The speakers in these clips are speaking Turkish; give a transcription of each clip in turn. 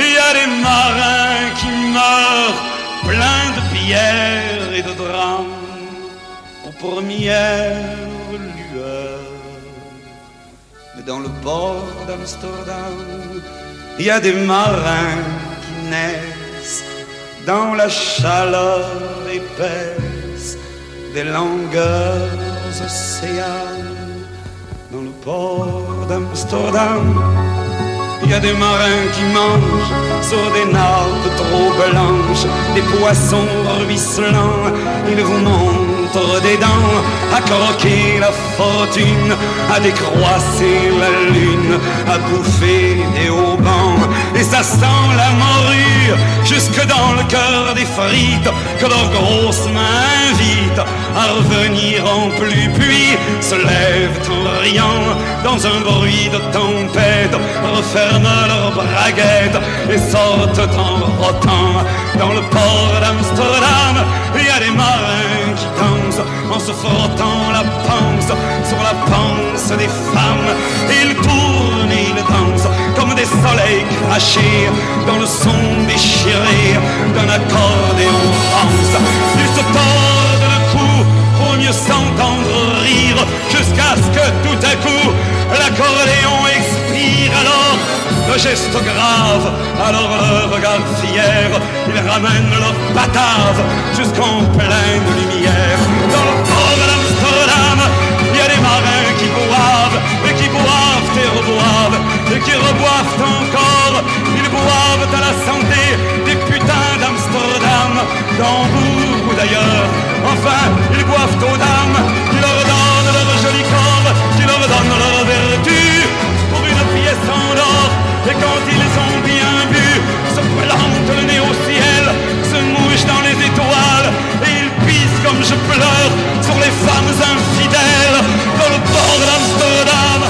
il y a des marins qui meurent pleins de pierres et de drames aux premières lueurs. Mais dans le port d'Amsterdam, il y a des marins qui naissent dans la chaleur épaisse des longueurs océanes dans le port d'Amsterdam. Y a des marins qui mangent sur des nappes trop blanches, des poissons ruisselants. Ils vous montrent des dents à croquer la fortune, à décroisser la lune, à bouffer des haubans. Et ça sent la morue jusque dans le cœur des frites que leurs grosses mains invitent à revenir en plus. Puis se lèvent en riant dans un bruit de tempête, referment leurs braguettes et sortent en rotant dans le port d'Amsterdam. Il y a des marins qui dansent en se frottant la panse sur la panse des femmes. Ils tournent et ils dansent comme des soleils crachés dans le son déchiré d'un accordéon rance. Ils se pour mieux s'entendre rire jusqu'à ce que tout à coup l'accordéon expire alors le geste grave, alors le regard fier, ils ramènent leur batave jusqu'en pleine lumière. Dans le port d'Amsterdam, il y a des marins qui boivent, et qui boivent et reboivent, et qui reboivent encore. Ils boivent à la santé des putains d'Amsterdam, d'Hambourg ou d'ailleurs. Enfin, ils boivent aux dames qui leur donnent leur joli corps, qui leur donnent leur vertu pour une pièce en or. Et quand ils ont bien bu, se plantent le nez au ciel, se mouchent dans les étoiles, et ils pissent comme je pleure sur les femmes infidèles, dans le port d'Amsterdam,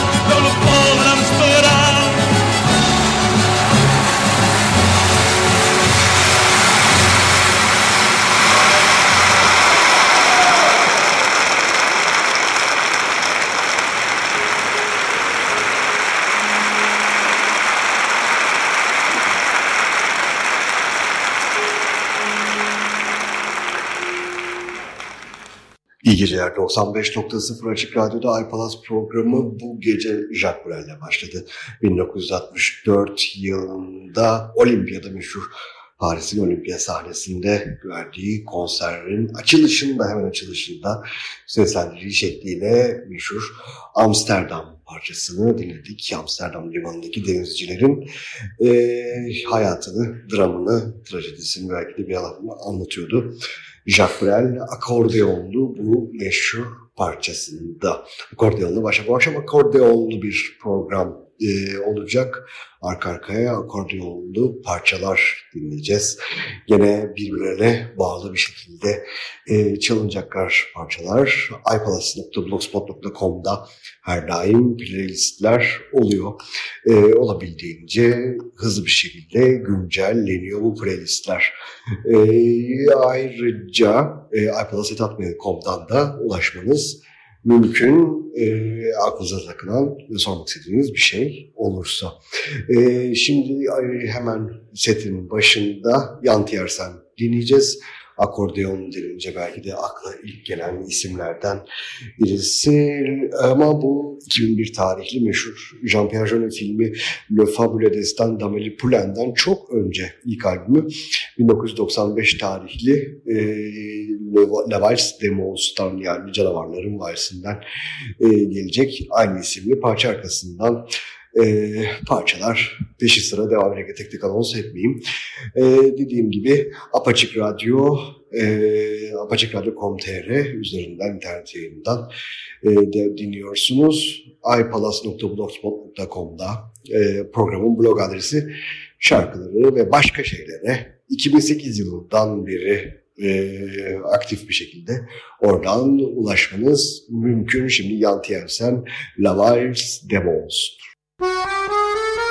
geceler. 95.0 Açık Radyo'da iPalaz programı bu gece Jacques Brel'le başladı. 1964 yılında Olimpiyada meşhur Paris'in Olimpiya sahnesinde verdiği konserin açılışında hemen açılışında seslendirdiği şekliyle meşhur Amsterdam parçasını dinledik. Amsterdam limanındaki denizcilerin e, hayatını, dramını, trajedisini belki de bir alanını anlatıyordu. Jacques Brel akordeonlu bu meşhur parçasında. Akordeonlu başa bu akşam akordeonlu bir program e, olacak. Arka arkaya akordeonlu parçalar dinleyeceğiz. Gene birbirlerine bağlı bir şekilde e, çalınacaklar parçalar. ipalas.blogspot.com'da her daim playlistler oluyor. E, olabildiğince hızlı bir şekilde güncelleniyor bu playlistler. E, ayrıca e, ipalas.com.com'dan da ulaşmanız mümkün e, aklınıza takılan sormak istediğiniz bir şey olursa. E, şimdi hemen setin başında Yanti Yersen dinleyeceğiz akordeon denince belki de akla ilk gelen isimlerden birisi. Ama bu 2001 tarihli meşhur Jean-Pierre Jeunet filmi Le Fabule Destin d'Amélie Poulen'den çok önce ilk albümü 1995 tarihli e, Le Vals de Mons'tan yani Canavarların Valsinden e, gelecek aynı isimli parça arkasından e, parçalar peşi sıra devam edecek. Tek tek anons etmeyeyim. E, dediğim gibi Apaçık Radyo, e, apaçıkradyo.com.tr üzerinden internet yayınından e, de dinliyorsunuz. ipalas.blogspot.com'da e, programın blog adresi şarkıları ve başka şeylere 2008 yılından beri e, aktif bir şekilde oradan ulaşmanız mümkün. Şimdi Yanti Yersen, Lavals Demos.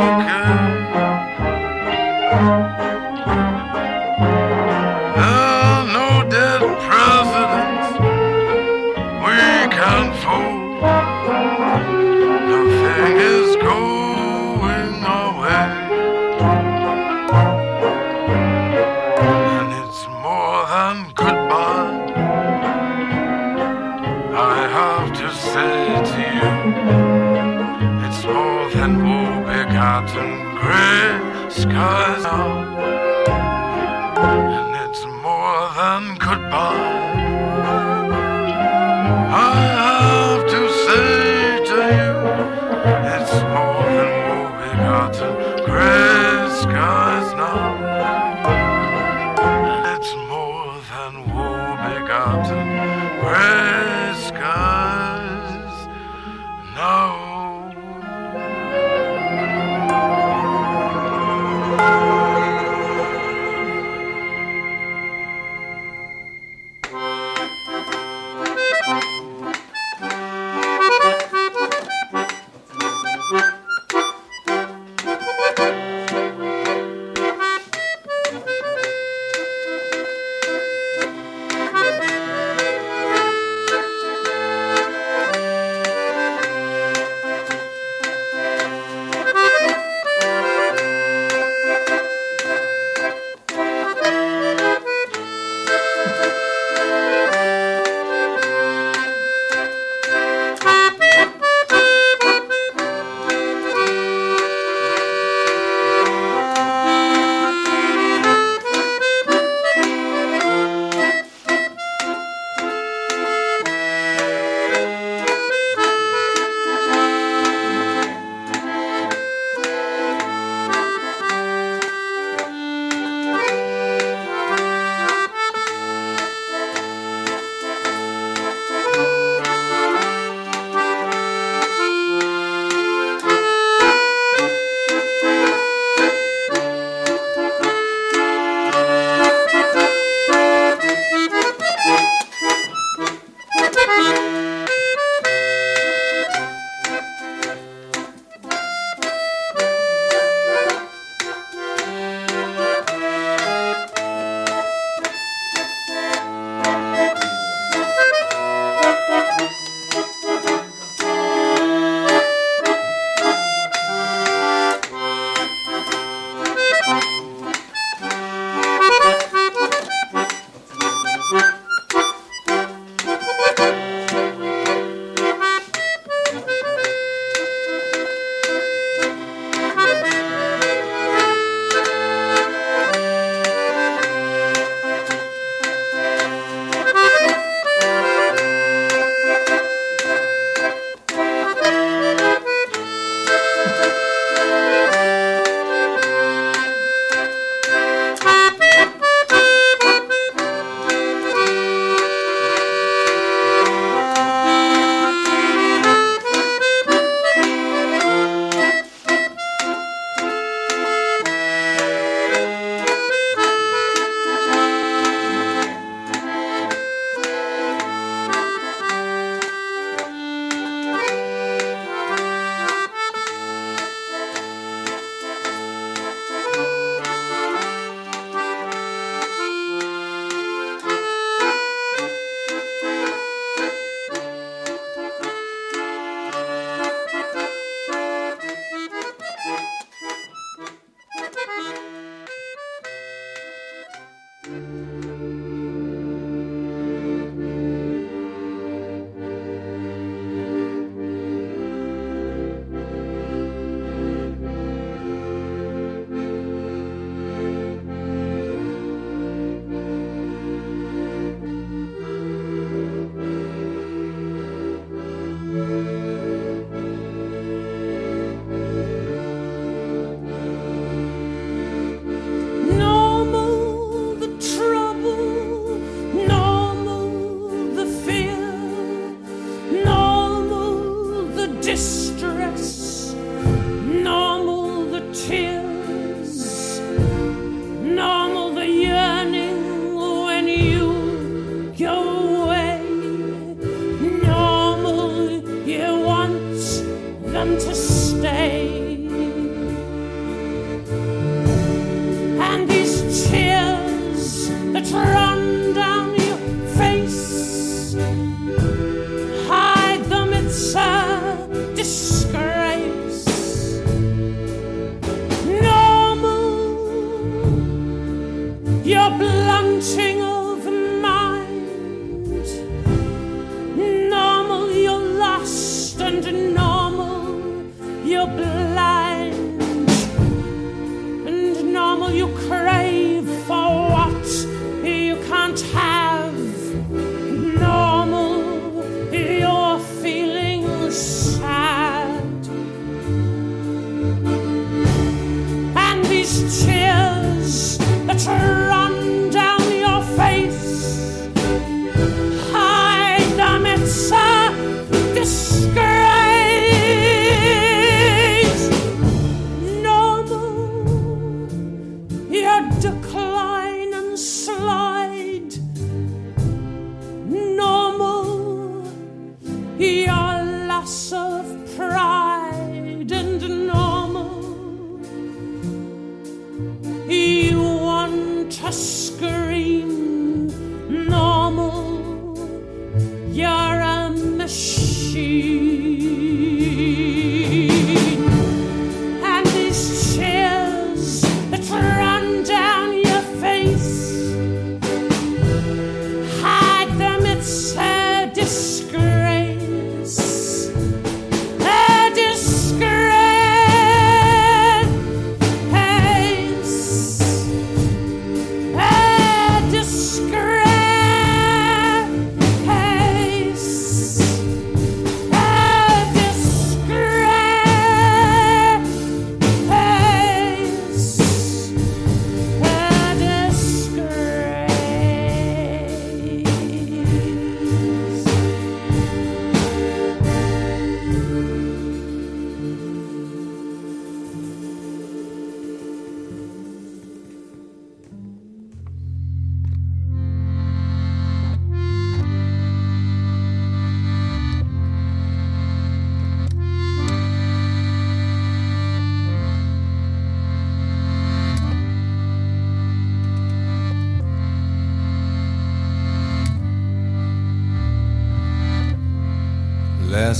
come.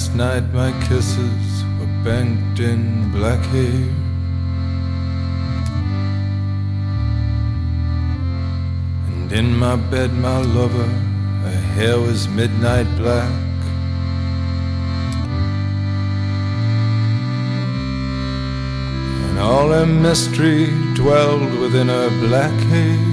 Last night my kisses were banked in black hair. And in my bed, my lover, her hair was midnight black. And all her mystery dwelled within her black hair.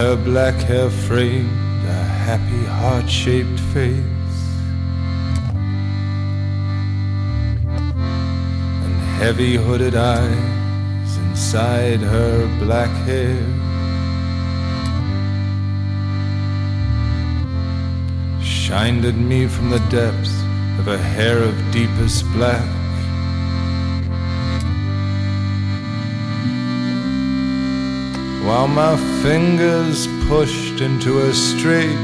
Her black hair framed a happy heart shaped face. And heavy hooded eyes inside her black hair. Shined at me from the depths of a hair of deepest black. While my fingers pushed into her straight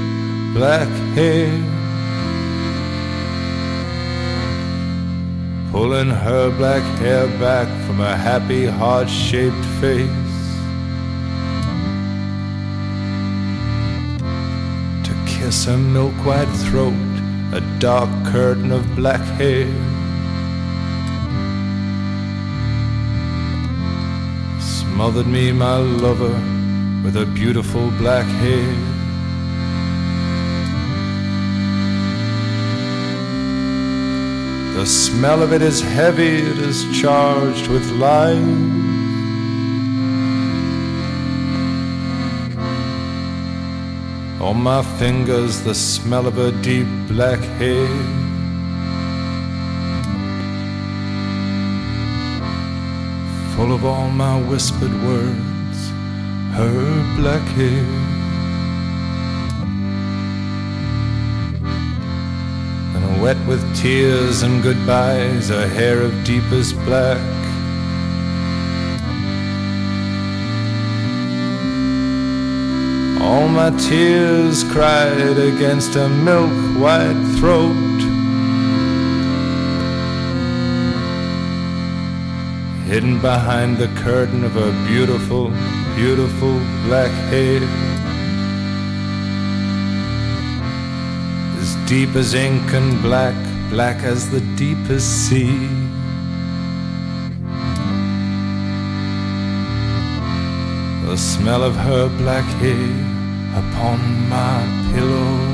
black hair. Pulling her black hair back from her happy heart shaped face. To kiss her milk white throat, a dark curtain of black hair smothered me, my lover, with her beautiful black hair. The smell of it is heavy, it is charged with life. On my fingers, the smell of her deep black hair. Full of all my whispered words, her black hair. And wet with tears and goodbyes, her hair of deepest black. All my tears cried against her milk white throat. Hidden behind the curtain of her beautiful, beautiful black hair. As deep as ink and black, black as the deepest sea. The smell of her black hair upon my pillow.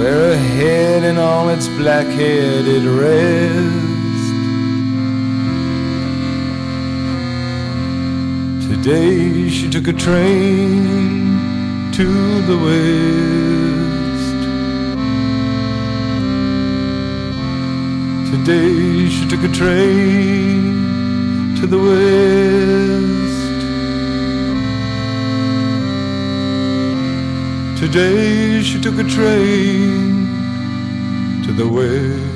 Where a head in all its black hair did rest. Today she took a train to the west. Today she took a train to the west. Today she took a train to the west.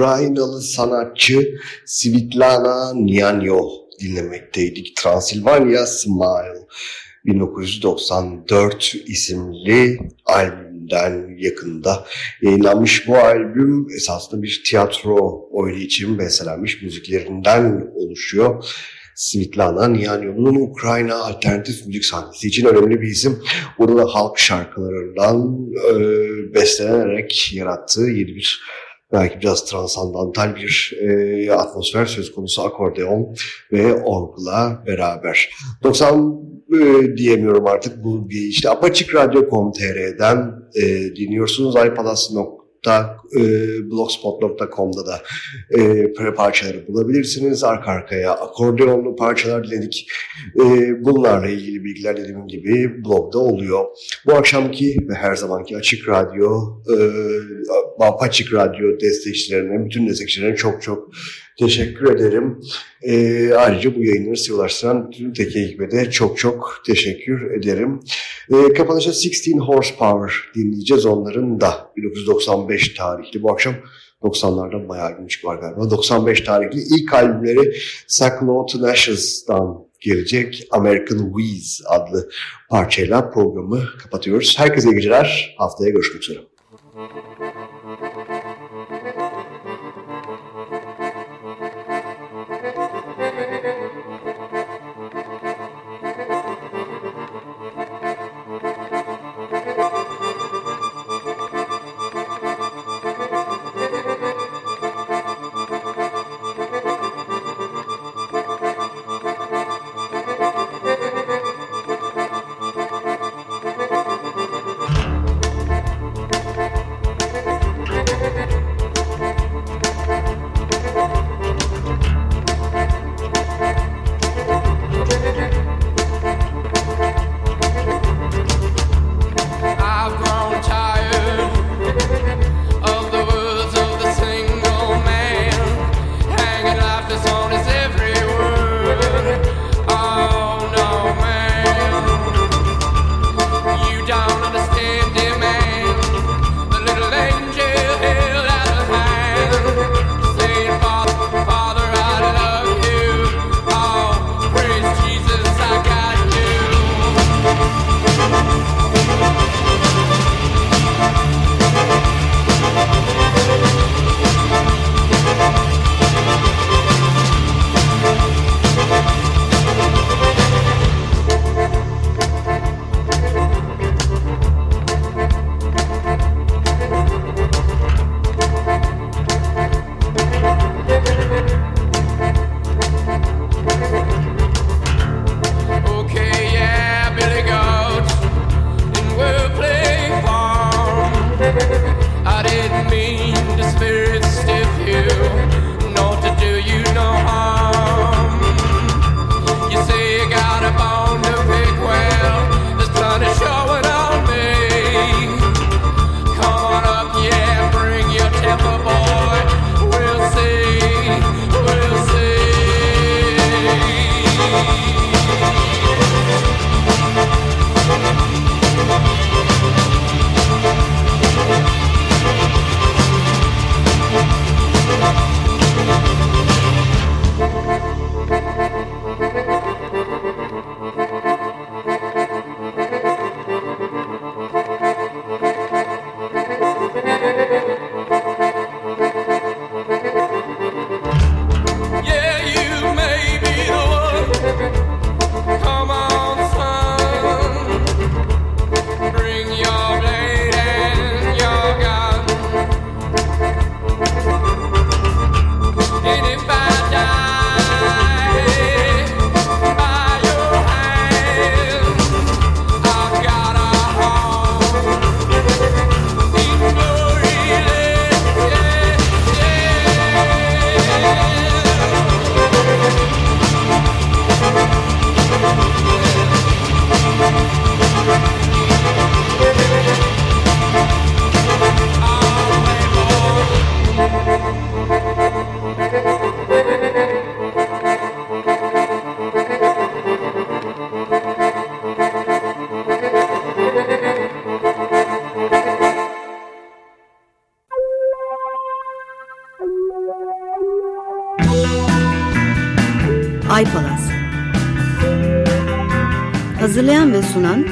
Ukraynalı sanatçı Svitlana Nyanyo dinlemekteydik. Transilvanya Smile 1994 isimli albümden yakında yayınlanmış bu albüm esasında bir tiyatro oyunu için bestelenmiş müziklerinden oluşuyor. Svitlana Nyanyo'nun Ukrayna alternatif müzik sahnesi için önemli bir isim. Burada da halk şarkılarından e, bestelenerek yarattığı yeni bir belki biraz transandantal bir e, atmosfer söz konusu akordeon ve orgula beraber. 90 e, diyemiyorum artık bu işte apaçikradyo.com.tr'den e, dinliyorsunuz. iPalas.com blogspot.com'da da e, parçaları bulabilirsiniz. Arka arkaya akordeonlu parçalar dinledik. E, bunlarla ilgili bilgiler dediğim gibi blogda oluyor. Bu akşamki ve her zamanki Açık Radyo, e, Açık Radyo destekçilerine, bütün destekçilerine çok çok teşekkür ederim. E, ayrıca bu yayınları size ulaştıran bütün tek ekibe de çok çok teşekkür ederim. E, kapanışa 16 Horsepower dinleyeceğiz onların da 1995 tarihli bu akşam 90'lardan bayağı gün var galiba. 95 tarihli ilk albümleri Sackcloth and Ashes'dan gelecek American Wheeze adlı parçayla programı kapatıyoruz. Herkese iyi geceler. Haftaya görüşmek üzere. Aypalas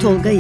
Cái